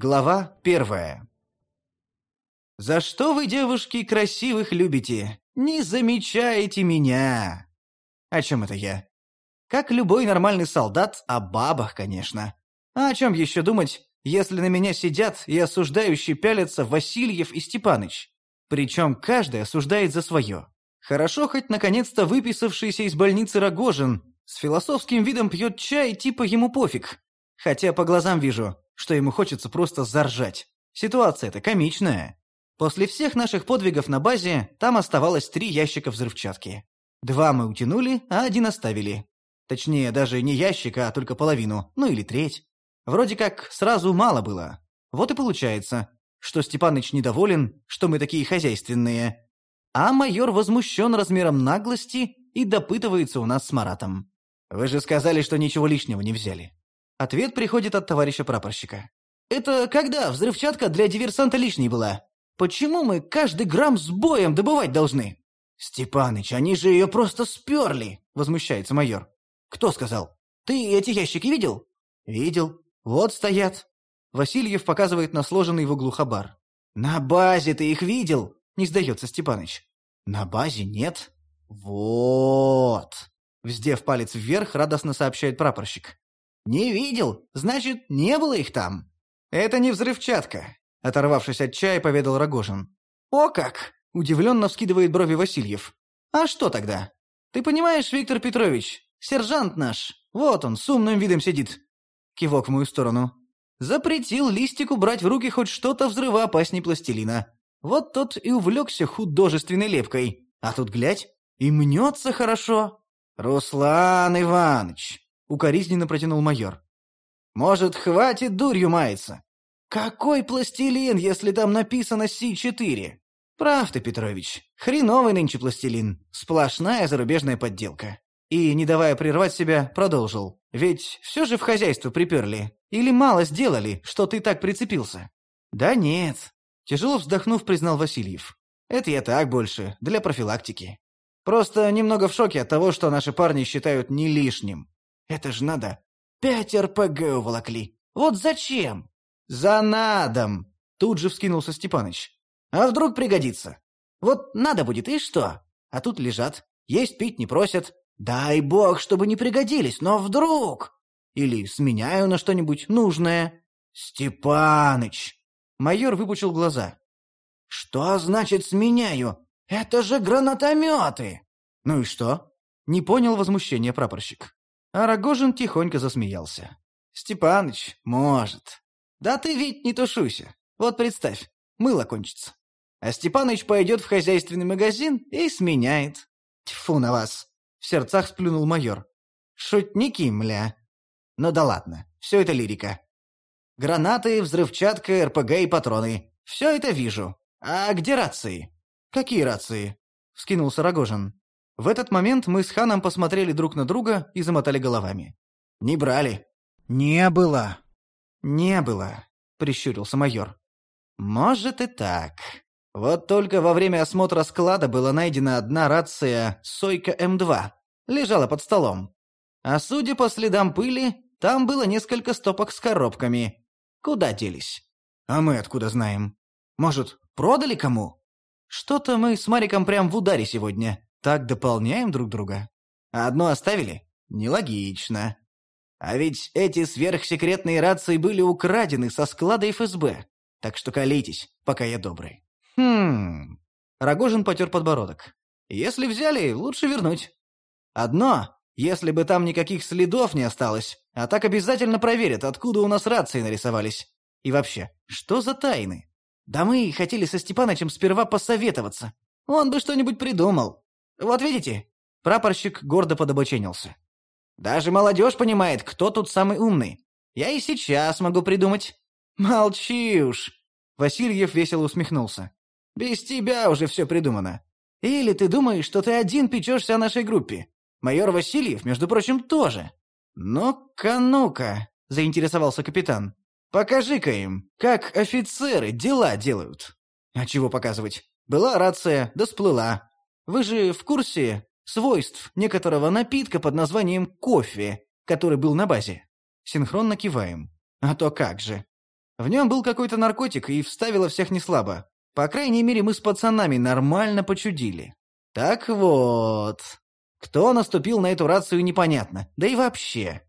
Глава первая. «За что вы, девушки, красивых любите? Не замечаете меня!» О чем это я? Как любой нормальный солдат, о бабах, конечно. А о чем еще думать, если на меня сидят и осуждающие пялятся Васильев и Степаныч? Причем каждый осуждает за свое. Хорошо хоть наконец-то выписавшийся из больницы Рогожин с философским видом пьет чай, типа ему пофиг. Хотя по глазам вижу, что ему хочется просто заржать. Ситуация-то комичная. После всех наших подвигов на базе там оставалось три ящика взрывчатки. Два мы утянули, а один оставили. Точнее, даже не ящика, а только половину, ну или треть. Вроде как сразу мало было. Вот и получается, что Степаныч недоволен, что мы такие хозяйственные. А майор возмущен размером наглости и допытывается у нас с Маратом. «Вы же сказали, что ничего лишнего не взяли». Ответ приходит от товарища прапорщика. «Это когда взрывчатка для диверсанта лишней была? Почему мы каждый грамм с боем добывать должны?» «Степаныч, они же ее просто сперли!» — возмущается майор. «Кто сказал? Ты эти ящики видел?» «Видел. Вот стоят». Васильев показывает на сложенный в углу хабар. «На базе ты их видел?» — не сдается Степаныч. «На базе нет». «Вот!» Вздев палец вверх, радостно сообщает прапорщик. «Не видел? Значит, не было их там?» «Это не взрывчатка», — оторвавшись от чая, поведал Рогожин. «О как!» — удивленно вскидывает брови Васильев. «А что тогда? Ты понимаешь, Виктор Петрович, сержант наш, вот он, с умным видом сидит». Кивок в мою сторону. «Запретил листику брать в руки хоть что-то взрывоопасней пластилина. Вот тот и увлекся художественной лепкой. А тут, глядь, и мнется хорошо». «Руслан Иванович, Укоризненно протянул майор. «Может, хватит дурью маяться? Какой пластилин, если там написано Си-4? Прав ты, Петрович. Хреновый нынче пластилин. Сплошная зарубежная подделка». И, не давая прервать себя, продолжил. «Ведь все же в хозяйство приперли. Или мало сделали, что ты так прицепился?» «Да нет», — тяжело вздохнув, признал Васильев. «Это я так больше, для профилактики. Просто немного в шоке от того, что наши парни считают не лишним. Это ж надо. Пять РПГ уволокли. Вот зачем? За надом. Тут же вскинулся Степаныч. А вдруг пригодится? Вот надо будет, и что? А тут лежат. Есть пить не просят. Дай бог, чтобы не пригодились, но вдруг... Или сменяю на что-нибудь нужное. Степаныч! Майор выпучил глаза. Что значит сменяю? Это же гранатометы! Ну и что? Не понял возмущения прапорщик. А Рогожин тихонько засмеялся. «Степаныч, может. Да ты ведь не тушуйся. Вот представь, мыло кончится. А Степаныч пойдет в хозяйственный магазин и сменяет. Тьфу на вас!» В сердцах сплюнул майор. «Шутники, мля. Ну да ладно, все это лирика. Гранаты, взрывчатка, РПГ и патроны. Все это вижу. А где рации?» «Какие рации?» — вскинулся Рогожин. В этот момент мы с Ханом посмотрели друг на друга и замотали головами. «Не брали». «Не было». «Не было», — прищурился майор. «Может и так. Вот только во время осмотра склада была найдена одна рация «Сойка М2». Лежала под столом. А судя по следам пыли, там было несколько стопок с коробками. Куда делись? А мы откуда знаем? Может, продали кому? Что-то мы с Мариком прям в ударе сегодня. Так дополняем друг друга. А одно оставили? Нелогично. А ведь эти сверхсекретные рации были украдены со склада ФСБ. Так что колитесь, пока я добрый. Хм. Рогожин потер подбородок. Если взяли, лучше вернуть. Одно, если бы там никаких следов не осталось, а так обязательно проверят, откуда у нас рации нарисовались. И вообще, что за тайны? Да мы хотели со Степанычем сперва посоветоваться. Он бы что-нибудь придумал. Вот видите?» Прапорщик гордо подобоченился. «Даже молодежь понимает, кто тут самый умный. Я и сейчас могу придумать». «Молчи уж!» Васильев весело усмехнулся. «Без тебя уже все придумано. Или ты думаешь, что ты один печешься о нашей группе? Майор Васильев, между прочим, тоже». «Ну-ка, ну-ка», — заинтересовался капитан. «Покажи-ка им, как офицеры дела делают». «А чего показывать? Была рация, да сплыла. Вы же в курсе свойств некоторого напитка под названием кофе, который был на базе? Синхронно киваем. А то как же. В нем был какой-то наркотик и вставило всех неслабо. По крайней мере, мы с пацанами нормально почудили. Так вот, кто наступил на эту рацию, непонятно. Да и вообще.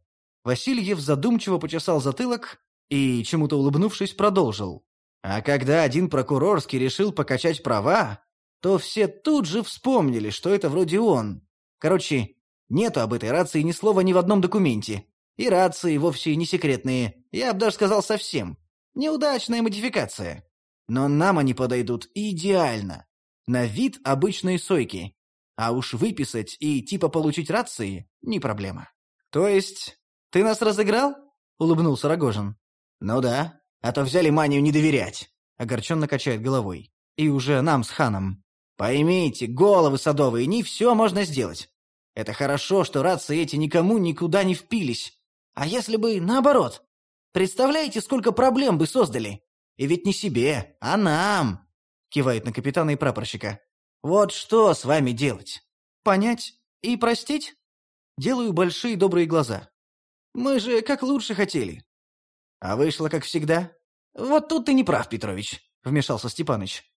Васильев задумчиво почесал затылок и, чему-то улыбнувшись, продолжил. А когда один прокурорский решил покачать права, то все тут же вспомнили, что это вроде он. Короче, нету об этой рации ни слова ни в одном документе. И рации вовсе не секретные, я бы даже сказал совсем. Неудачная модификация. Но нам они подойдут идеально. На вид обычные сойки. А уж выписать и типа получить рации — не проблема. То есть, ты нас разыграл? Улыбнулся Рогожин. Ну да, а то взяли манию не доверять. Огорченно качает головой. И уже нам с ханом. Поймите, головы садовые, не все можно сделать. Это хорошо, что рации эти никому никуда не впились. А если бы наоборот? Представляете, сколько проблем бы создали? И ведь не себе, а нам!» Кивает на капитана и прапорщика. «Вот что с вами делать? Понять и простить?» Делаю большие добрые глаза. «Мы же как лучше хотели». «А вышло как всегда?» «Вот тут ты не прав, Петрович», — вмешался Степаныч.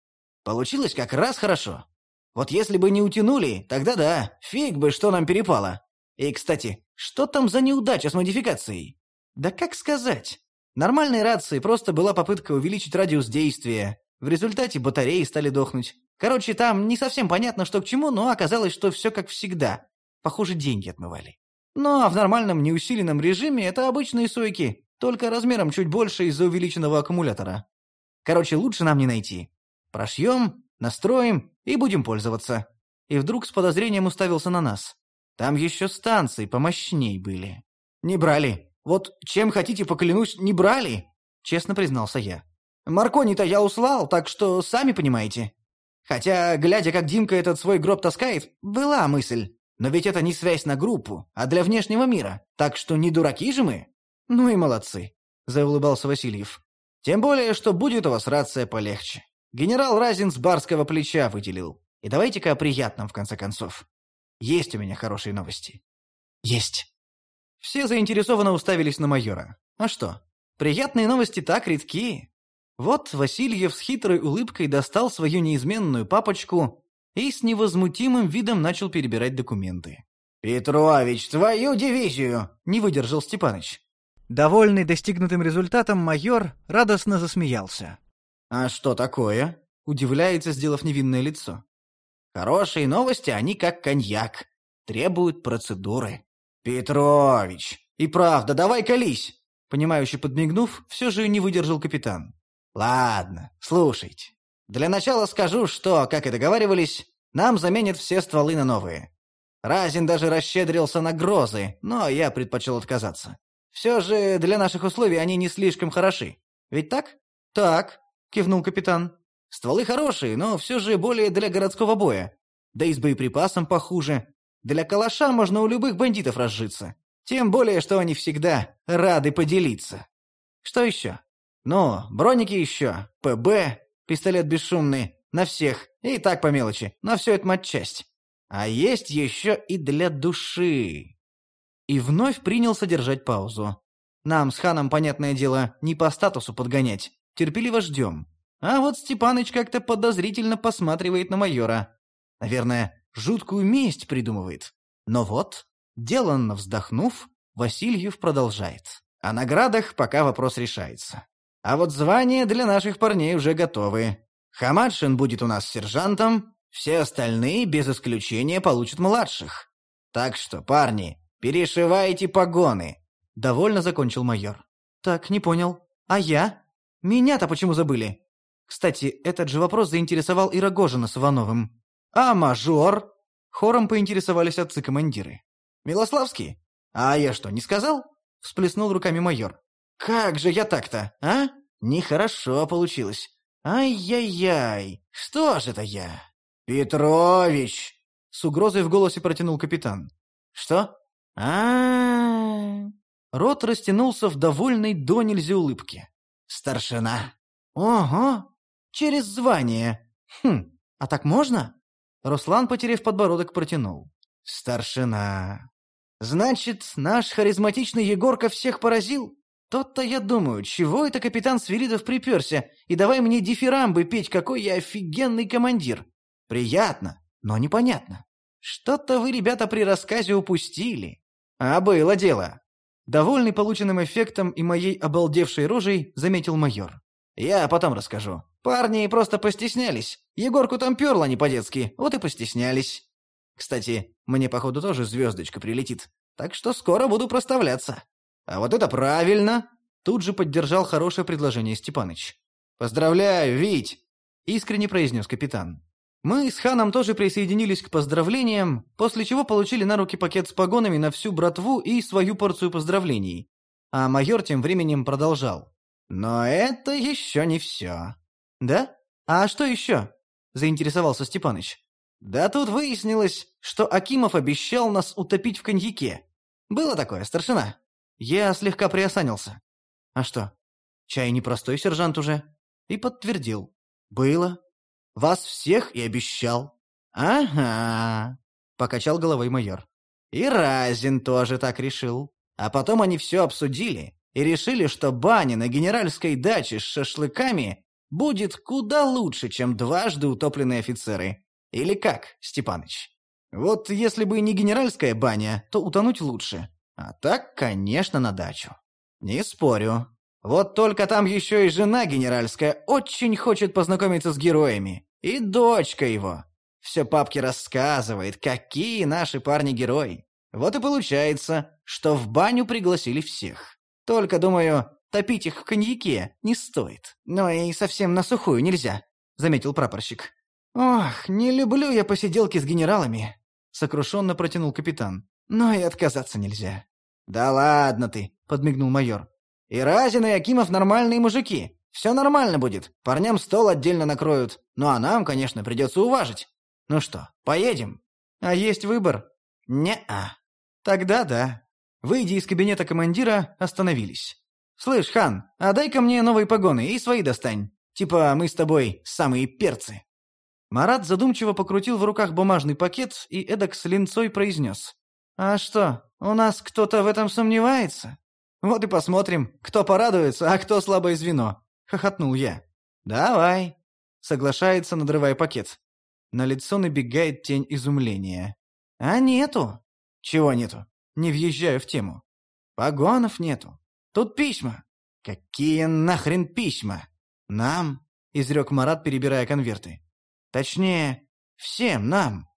Получилось как раз хорошо. Вот если бы не утянули, тогда да, фиг бы, что нам перепало. И, кстати, что там за неудача с модификацией? Да как сказать? Нормальной рации просто была попытка увеличить радиус действия. В результате батареи стали дохнуть. Короче, там не совсем понятно, что к чему, но оказалось, что все как всегда. Похоже, деньги отмывали. Ну а в нормальном неусиленном режиме это обычные сойки, только размером чуть больше из-за увеличенного аккумулятора. Короче, лучше нам не найти. Прошьем, настроим и будем пользоваться. И вдруг с подозрением уставился на нас. Там еще станции помощней были. Не брали. Вот чем хотите, поклянусь, не брали, честно признался я. Маркони-то я услал, так что сами понимаете. Хотя, глядя, как Димка этот свой гроб таскает, была мысль. Но ведь это не связь на группу, а для внешнего мира. Так что не дураки же мы. Ну и молодцы, заулыбался Васильев. Тем более, что будет у вас рация полегче. Генерал Разин с барского плеча выделил. И давайте-ка о приятном, в конце концов. Есть у меня хорошие новости. Есть. Все заинтересованно уставились на майора. А что? Приятные новости так редки. Вот Васильев с хитрой улыбкой достал свою неизменную папочку и с невозмутимым видом начал перебирать документы. «Петрович, твою дивизию!» — не выдержал Степаныч. Довольный достигнутым результатом майор радостно засмеялся. «А что такое?» — удивляется, сделав невинное лицо. «Хорошие новости, они как коньяк. Требуют процедуры». «Петрович, и правда, давай колись!» Понимающе подмигнув, все же не выдержал капитан. «Ладно, слушайте. Для начала скажу, что, как и договаривались, нам заменят все стволы на новые. Разин даже расщедрился на грозы, но я предпочел отказаться. Все же для наших условий они не слишком хороши. Ведь так? Так, кивнул капитан. Стволы хорошие, но все же более для городского боя. Да и с боеприпасом похуже. Для калаша можно у любых бандитов разжиться. Тем более, что они всегда рады поделиться. Что еще? Ну, броники еще, ПБ, пистолет бесшумный, на всех, и так по мелочи, но все это матчасть. А есть еще и для души. И вновь принял содержать паузу. Нам с ханом, понятное дело, не по статусу подгонять терпеливо ждем. А вот Степаныч как-то подозрительно посматривает на майора. Наверное, жуткую месть придумывает. Но вот, деланно вздохнув, Васильев продолжает. О наградах пока вопрос решается. А вот звания для наших парней уже готовы. Хамадшин будет у нас сержантом, все остальные, без исключения, получат младших. Так что, парни, перешивайте погоны. Довольно закончил майор. Так, не понял. А я? Меня-то почему забыли? Кстати, этот же вопрос заинтересовал и Рогожина с Ивановым. А мажор? Хором поинтересовались отцы-командиры. Милославский? А я что, не сказал? Всплеснул руками майор. Как же я так-то, а? Нехорошо получилось. Ай-яй-яй, что же это я? Петрович! С угрозой в голосе протянул капитан. Что? а, -а. Рот растянулся в довольной до нельзя улыбке. «Старшина». «Ого! Через звание. Хм, а так можно?» Руслан, потеряв подбородок, протянул. «Старшина. Значит, наш харизматичный Егорка всех поразил? То-то я думаю, чего это капитан Свиридов приперся, и давай мне дифирамбы петь, какой я офигенный командир. Приятно, но непонятно. Что-то вы, ребята, при рассказе упустили. А было дело. Довольный полученным эффектом и моей обалдевшей рожей, заметил майор. Я потом расскажу. Парни просто постеснялись. Егорку там перло не по-детски, вот и постеснялись. Кстати, мне, походу, тоже звездочка прилетит. Так что скоро буду проставляться. А вот это правильно! Тут же поддержал хорошее предложение Степаныч. «Поздравляю, Вить!» — искренне произнес капитан. Мы с Ханом тоже присоединились к поздравлениям, после чего получили на руки пакет с погонами на всю братву и свою порцию поздравлений. А майор тем временем продолжал. «Но это еще не все». «Да? А что еще?» — заинтересовался Степаныч. «Да тут выяснилось, что Акимов обещал нас утопить в коньяке. Было такое, старшина?» Я слегка приосанился. «А что, чай непростой сержант уже?» И подтвердил. «Было. Вас всех и обещал». «Ага», — покачал головой майор. «И Разин тоже так решил. А потом они все обсудили и решили, что баня на генеральской даче с шашлыками будет куда лучше, чем дважды утопленные офицеры. Или как, Степаныч? Вот если бы не генеральская баня, то утонуть лучше. А так, конечно, на дачу. Не спорю. Вот только там еще и жена генеральская очень хочет познакомиться с героями. И дочка его. Все папке рассказывает, какие наши парни герои. Вот и получается, что в баню пригласили всех. Только, думаю, топить их в коньяке не стоит. Но и совсем на сухую нельзя, заметил прапорщик. Ох, не люблю я посиделки с генералами, сокрушенно протянул капитан. Но и отказаться нельзя. Да ладно ты, подмигнул майор. И Разин и Акимов нормальные мужики. Все нормально будет. Парням стол отдельно накроют. Ну а нам, конечно, придется уважить. Ну что, поедем? А есть выбор? Не-а. Тогда да. Выйдя из кабинета командира, остановились. «Слышь, хан, а дай-ка мне новые погоны и свои достань. Типа мы с тобой самые перцы». Марат задумчиво покрутил в руках бумажный пакет и эдак с линцой произнес. «А что, у нас кто-то в этом сомневается? Вот и посмотрим, кто порадуется, а кто слабое звено», — хохотнул я. «Давай», — соглашается, надрывая пакет. На лицо набегает тень изумления. «А нету». «Чего нету?» Не въезжаю в тему. «Погонов нету. Тут письма». «Какие нахрен письма?» «Нам», — изрек Марат, перебирая конверты. «Точнее, всем нам.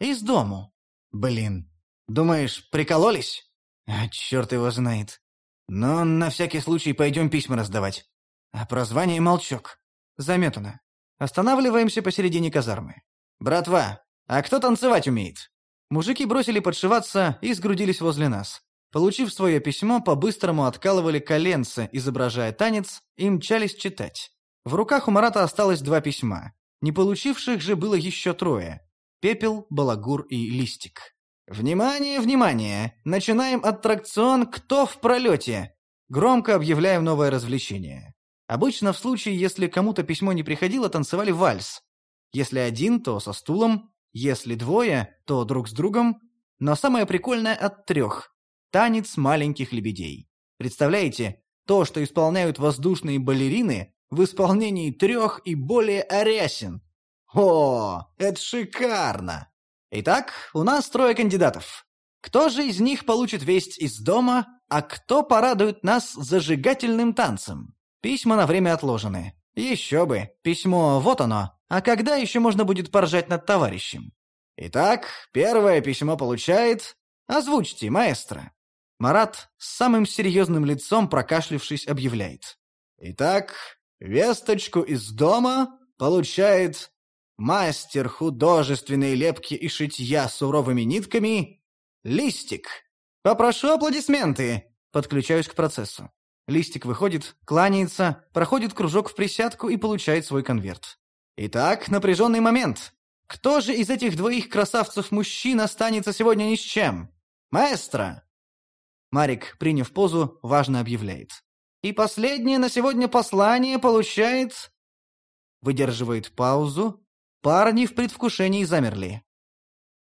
Из дому. Блин, думаешь, прикололись?» «А черт его знает. Но на всякий случай пойдем письма раздавать. А про звание молчок. Заметано. Останавливаемся посередине казармы. «Братва, а кто танцевать умеет?» Мужики бросили подшиваться и сгрудились возле нас. Получив свое письмо, по-быстрому откалывали коленцы, изображая танец, и мчались читать. В руках у Марата осталось два письма. Не получивших же было еще трое. Пепел, Балагур и Листик. «Внимание, внимание! Начинаем аттракцион «Кто в пролете?» Громко объявляем новое развлечение. Обычно в случае, если кому-то письмо не приходило, танцевали вальс. Если один, то со стулом, если двое, то друг с другом, но самое прикольное от трех – танец маленьких лебедей. Представляете, то, что исполняют воздушные балерины, в исполнении трех и более арясин. О, это шикарно! Итак, у нас трое кандидатов. Кто же из них получит весть из дома, а кто порадует нас зажигательным танцем? Письма на время отложены. Еще бы, письмо вот оно, а когда еще можно будет поржать над товарищем? Итак, первое письмо получает... Озвучьте, маэстро. Марат с самым серьезным лицом, прокашлившись, объявляет. Итак, весточку из дома получает мастер художественной лепки и шитья суровыми нитками Листик. Попрошу аплодисменты. Подключаюсь к процессу. Листик выходит, кланяется, проходит кружок в присядку и получает свой конверт. Итак, напряженный момент. Кто же из этих двоих красавцев-мужчин останется сегодня ни с чем? Маэстро!» Марик, приняв позу, важно объявляет. «И последнее на сегодня послание получает...» Выдерживает паузу. Парни в предвкушении замерли.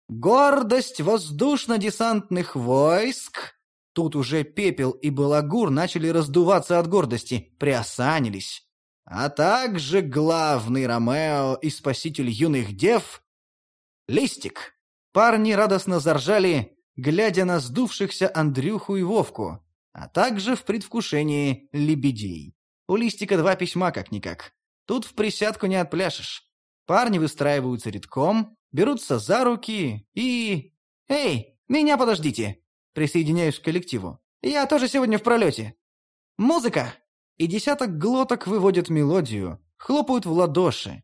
«Гордость воздушно-десантных войск Тут уже Пепел и Балагур начали раздуваться от гордости, приосанились. А также главный Ромео и спаситель юных дев — Листик. Парни радостно заржали, глядя на сдувшихся Андрюху и Вовку, а также в предвкушении лебедей. У Листика два письма как-никак. Тут в присядку не отпляшешь. Парни выстраиваются редком, берутся за руки и... «Эй, меня подождите!» Присоединяюсь к коллективу. «Я тоже сегодня в пролете!» «Музыка!» И десяток глоток выводят мелодию, хлопают в ладоши.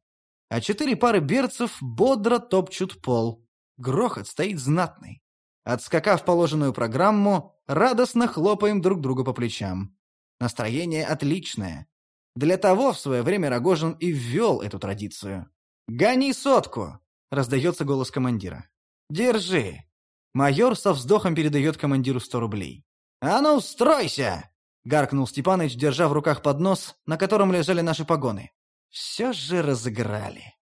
А четыре пары берцев бодро топчут пол. Грохот стоит знатный. Отскакав положенную программу, радостно хлопаем друг друга по плечам. Настроение отличное. Для того в свое время Рогожин и ввел эту традицию. «Гони сотку!» — раздается голос командира. «Держи!» Майор со вздохом передает командиру сто рублей. «А ну, стройся!» — гаркнул Степаныч, держа в руках поднос, на котором лежали наши погоны. «Все же разыграли!»